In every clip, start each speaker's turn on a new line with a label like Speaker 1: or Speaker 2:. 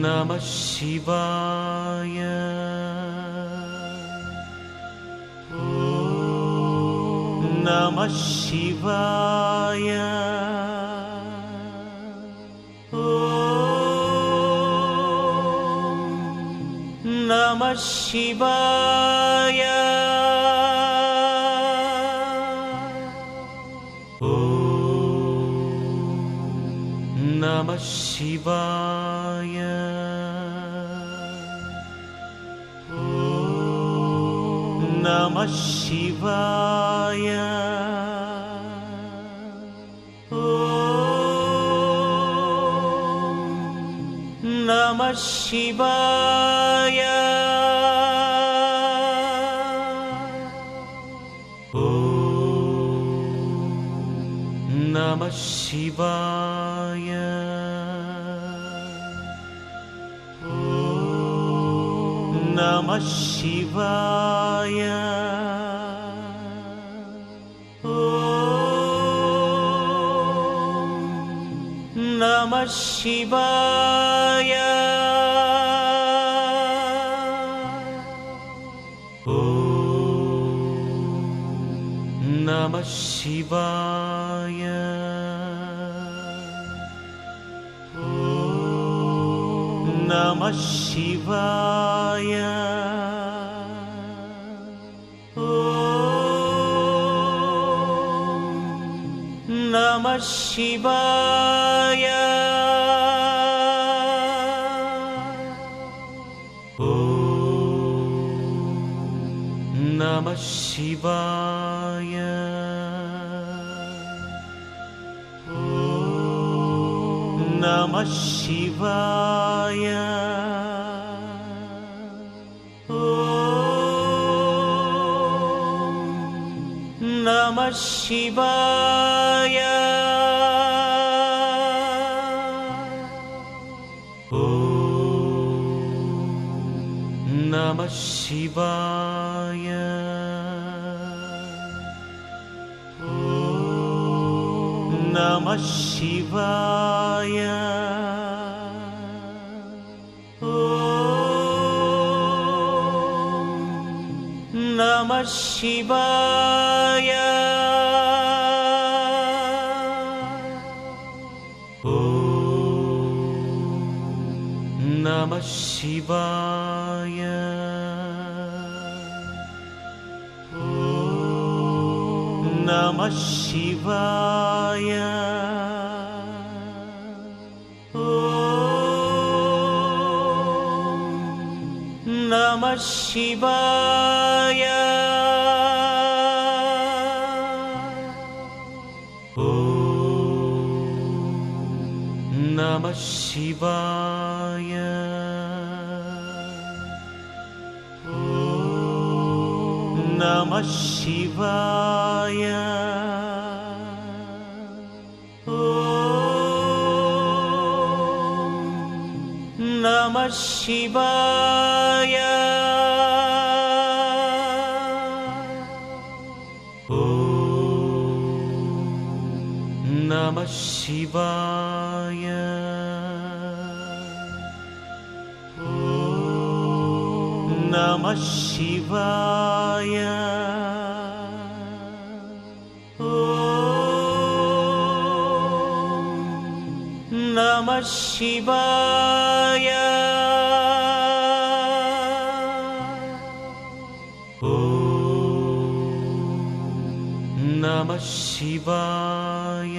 Speaker 1: नमः शिवाय। नमः शिवाय। नमः शिवाय नमः शिवाय। नमः शिवाय। नमः शिवाय नमः शिवाय। नमः शिवाय। नमः शिवाय शिवाय। नमः शिवाय। नमः शिवाय। नमः शिवाय नमः शिवाय। नमः शिवाय। नमः शिवाय नमः शिवाय। नमः शिवाय नमः शिवाय। नमः शिवाय। नमः शिवाय नमः शिवाय। नमः शिवाय। नमः शिवाय नमः शिवाय। नमः शिवाय। नमः शिवाय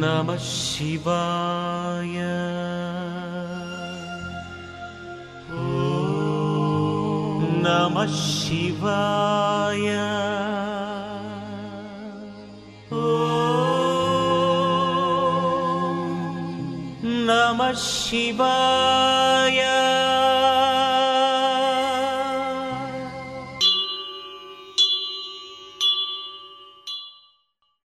Speaker 1: नमः शिवाय। नमः शिवाय। नमः शिवाय